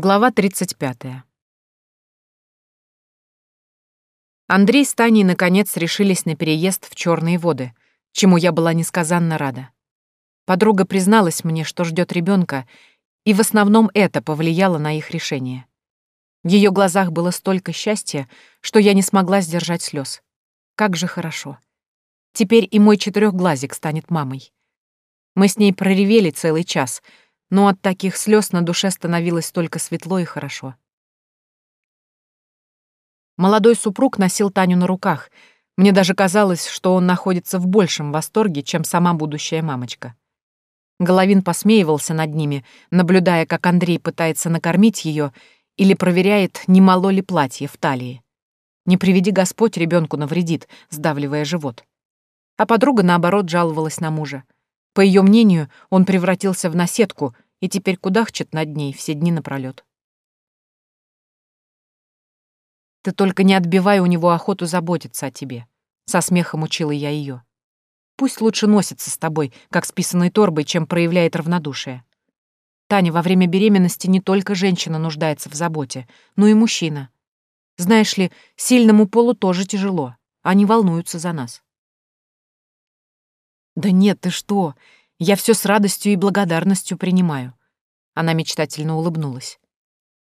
Глава 35. Андрей с Таней наконец решились на переезд в Черные воды, чему я была несказанно рада. Подруга призналась мне, что ждет ребенка, и в основном это повлияло на их решение. В ее глазах было столько счастья, что я не смогла сдержать слез. Как же хорошо. Теперь и мой четырехглазик станет мамой. Мы с ней проревели целый час — но от таких слез на душе становилось только светло и хорошо. Молодой супруг носил Таню на руках. Мне даже казалось, что он находится в большем восторге, чем сама будущая мамочка. Головин посмеивался над ними, наблюдая, как Андрей пытается накормить ее или проверяет, не мало ли платье в талии. Не приведи Господь, ребенку навредит, сдавливая живот. А подруга, наоборот, жаловалась на мужа. По ее мнению, он превратился в наседку и теперь кудахчет над ней все дни напролет. «Ты только не отбивай у него охоту заботиться о тебе», — со смехом учила я ее. «Пусть лучше носится с тобой, как с писаной торбой, чем проявляет равнодушие. Таня, во время беременности не только женщина нуждается в заботе, но и мужчина. Знаешь ли, сильному полу тоже тяжело, они волнуются за нас». «Да нет, ты что? Я все с радостью и благодарностью принимаю». Она мечтательно улыбнулась.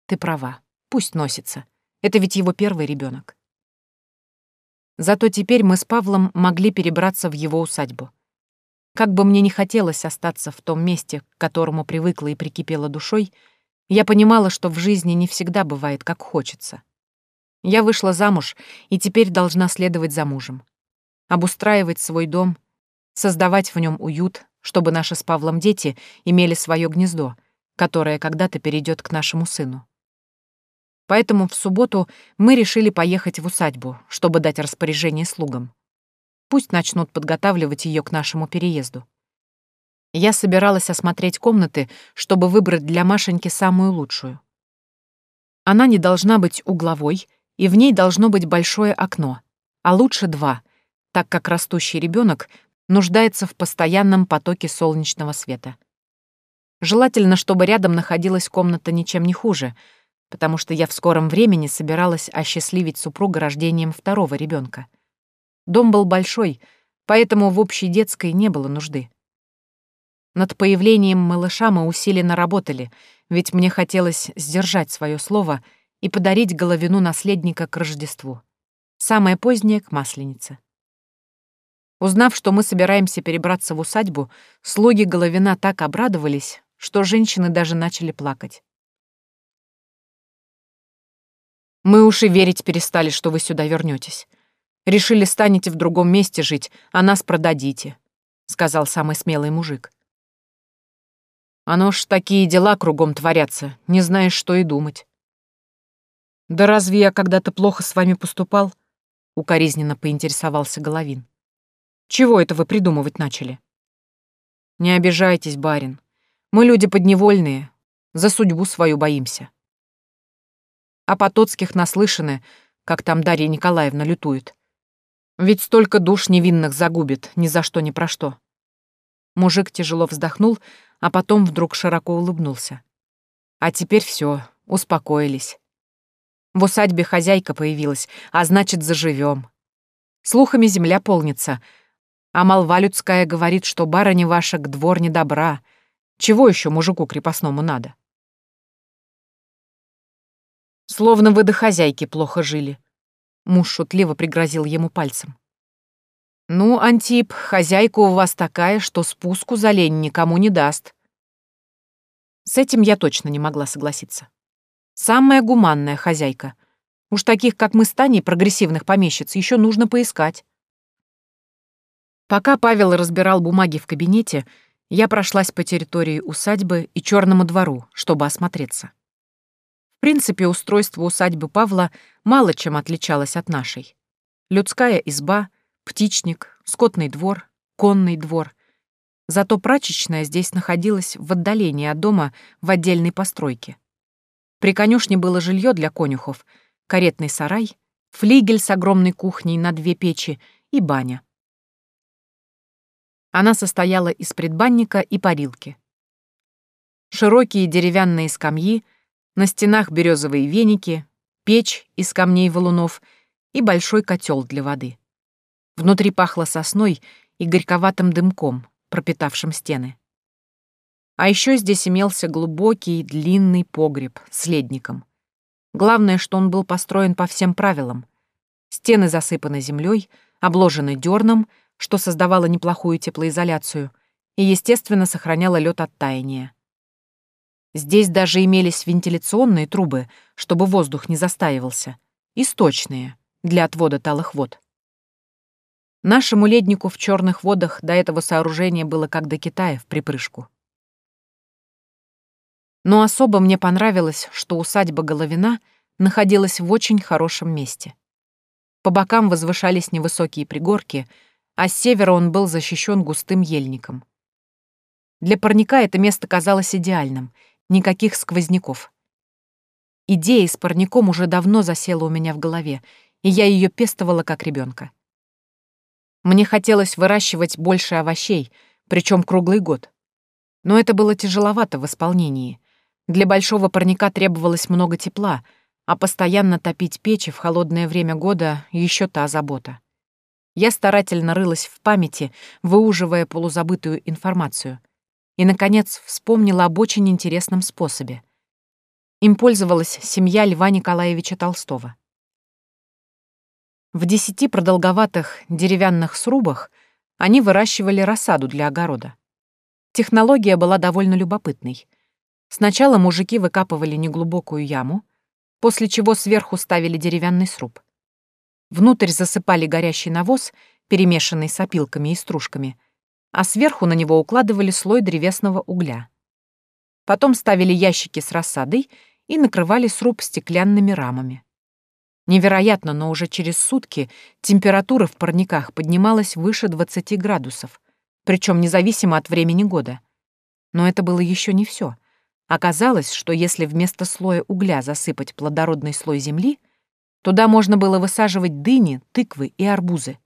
«Ты права. Пусть носится. Это ведь его первый ребенок. Зато теперь мы с Павлом могли перебраться в его усадьбу. Как бы мне не хотелось остаться в том месте, к которому привыкла и прикипела душой, я понимала, что в жизни не всегда бывает, как хочется. Я вышла замуж и теперь должна следовать за мужем. Обустраивать свой дом, создавать в нем уют, чтобы наши с Павлом дети имели свое гнездо, которое когда-то перейдет к нашему сыну. Поэтому в субботу мы решили поехать в усадьбу, чтобы дать распоряжение слугам. Пусть начнут подготавливать ее к нашему переезду. Я собиралась осмотреть комнаты, чтобы выбрать для Машеньки самую лучшую. Она не должна быть угловой, и в ней должно быть большое окно, а лучше два, так как растущий ребенок нуждается в постоянном потоке солнечного света. Желательно, чтобы рядом находилась комната ничем не хуже, потому что я в скором времени собиралась осчастливить супруга рождением второго ребенка. Дом был большой, поэтому в общей детской не было нужды. Над появлением малыша мы усиленно работали, ведь мне хотелось сдержать свое слово и подарить головину наследника к Рождеству. Самое позднее — к Масленице. Узнав, что мы собираемся перебраться в усадьбу, слуги Головина так обрадовались, что женщины даже начали плакать. «Мы уж и верить перестали, что вы сюда вернетесь. Решили, станете в другом месте жить, а нас продадите», — сказал самый смелый мужик. «Оно ж такие дела кругом творятся, не знаешь, что и думать». «Да разве я когда-то плохо с вами поступал?» — укоризненно поинтересовался Головин. Чего это вы придумывать начали? Не обижайтесь, барин. Мы люди подневольные, за судьбу свою боимся. А Потоцких наслышаны, как там Дарья Николаевна лютует. Ведь столько душ невинных загубит, ни за что ни про что. Мужик тяжело вздохнул, а потом вдруг широко улыбнулся. А теперь все, успокоились. В усадьбе хозяйка появилась, а значит, заживем. Слухами земля полнится — а молва людская говорит, что барыня ваша к двор не добра. Чего еще мужику крепостному надо? Словно вы до хозяйки плохо жили. Муж шутливо пригрозил ему пальцем. «Ну, Антип, хозяйка у вас такая, что спуску за лень никому не даст». С этим я точно не могла согласиться. Самая гуманная хозяйка. Уж таких, как мы с Таней, прогрессивных помещиц, еще нужно поискать. Пока Павел разбирал бумаги в кабинете, я прошлась по территории усадьбы и черному двору, чтобы осмотреться. В принципе, устройство усадьбы Павла мало чем отличалось от нашей. Людская изба, птичник, скотный двор, конный двор. Зато прачечная здесь находилась в отдалении от дома в отдельной постройке. При конюшне было жилье для конюхов, каретный сарай, флигель с огромной кухней на две печи и баня. Она состояла из предбанника и парилки. Широкие деревянные скамьи, На стенах березовые веники, печь из камней валунов и большой котел для воды. Внутри пахло сосной и горьковатым дымком, пропитавшим стены. А еще здесь имелся глубокий, длинный погреб с ледником. Главное, что он был построен по всем правилам. Стены засыпаны землей, обложены дерном, что создавало неплохую теплоизоляцию, и, естественно, сохраняло лед от таяния. Здесь даже имелись вентиляционные трубы, чтобы воздух не застаивался, и сточные, для отвода талых вод. Нашему леднику в черных водах до этого сооружения было как до Китая в припрыжку. Но особо мне понравилось, что усадьба Головина находилась в очень хорошем месте. По бокам возвышались невысокие пригорки, а с севера он был защищен густым ельником. Для парника это место казалось идеальным, никаких сквозняков. Идея с парником уже давно засела у меня в голове, и я ее пестовала как ребенка. Мне хотелось выращивать больше овощей, причем круглый год. Но это было тяжеловато в исполнении. Для большого парника требовалось много тепла, а постоянно топить печи в холодное время года — еще та забота. Я старательно рылась в памяти, выуживая полузабытую информацию. И, наконец, вспомнила об очень интересном способе. Им пользовалась семья Льва Николаевича Толстого. В десяти продолговатых деревянных срубах они выращивали рассаду для огорода. Технология была довольно любопытной. Сначала мужики выкапывали неглубокую яму, после чего сверху ставили деревянный сруб. Внутрь засыпали горящий навоз, перемешанный с опилками и стружками, а сверху на него укладывали слой древесного угля. Потом ставили ящики с рассадой и накрывали сруб стеклянными рамами. Невероятно, но уже через сутки температура в парниках поднималась выше 20 градусов, причем независимо от времени года. Но это было еще не все. Оказалось, что если вместо слоя угля засыпать плодородный слой земли, туда можно было высаживать дыни, тыквы и арбузы.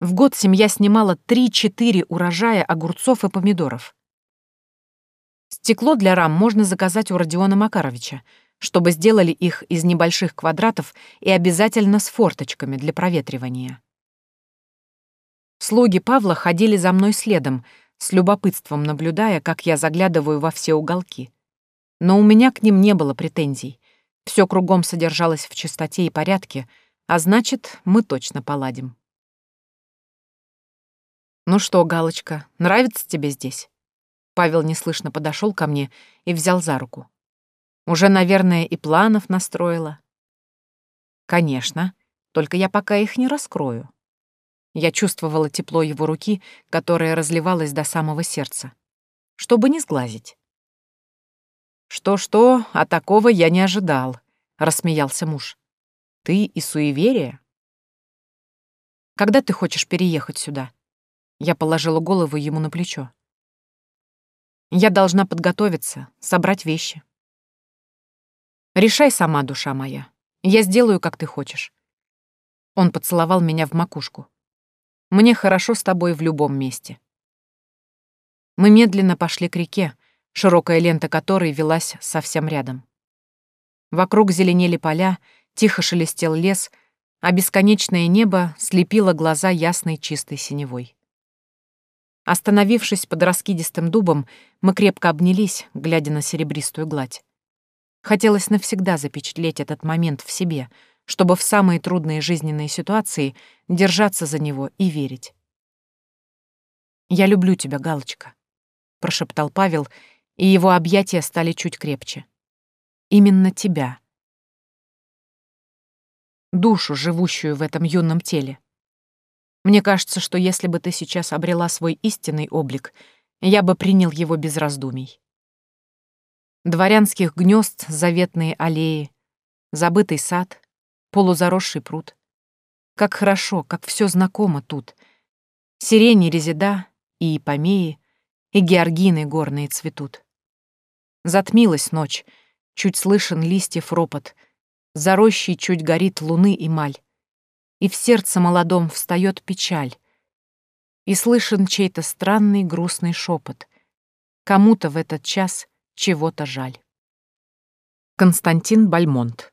В год семья снимала 3-4 урожая огурцов и помидоров. Стекло для рам можно заказать у Родиона Макаровича — чтобы сделали их из небольших квадратов и обязательно с форточками для проветривания. Слуги Павла ходили за мной следом, с любопытством наблюдая, как я заглядываю во все уголки. Но у меня к ним не было претензий. Все кругом содержалось в чистоте и порядке, а значит, мы точно поладим. «Ну что, Галочка, нравится тебе здесь?» Павел неслышно подошел ко мне и взял за руку. Уже, наверное, и планов настроила. Конечно, только я пока их не раскрою. Я чувствовала тепло его руки, которое разливалось до самого сердца, чтобы не сглазить. «Что-что, а такого я не ожидал», — рассмеялся муж. «Ты и суеверие?» «Когда ты хочешь переехать сюда?» Я положила голову ему на плечо. «Я должна подготовиться, собрать вещи. Решай сама, душа моя. Я сделаю, как ты хочешь. Он поцеловал меня в макушку. Мне хорошо с тобой в любом месте. Мы медленно пошли к реке, широкая лента которой велась совсем рядом. Вокруг зеленели поля, тихо шелестел лес, а бесконечное небо слепило глаза ясной чистой синевой. Остановившись под раскидистым дубом, мы крепко обнялись, глядя на серебристую гладь. Хотелось навсегда запечатлеть этот момент в себе, чтобы в самые трудные жизненные ситуации держаться за него и верить. «Я люблю тебя, Галочка», — прошептал Павел, и его объятия стали чуть крепче. «Именно тебя. Душу, живущую в этом юном теле. Мне кажется, что если бы ты сейчас обрела свой истинный облик, я бы принял его без раздумий дворянских гнезд заветные аллеи, забытый сад, полузаросший пруд. Как хорошо, как все знакомо тут. Сирени резида и ипомеи, и георгины горные цветут. Затмилась ночь, чуть слышен листьев ропот, за рощей чуть горит луны и маль, и в сердце молодом встает печаль, и слышен чей-то странный грустный шепот. Кому-то в этот час — чего-то жаль. Константин Бальмонт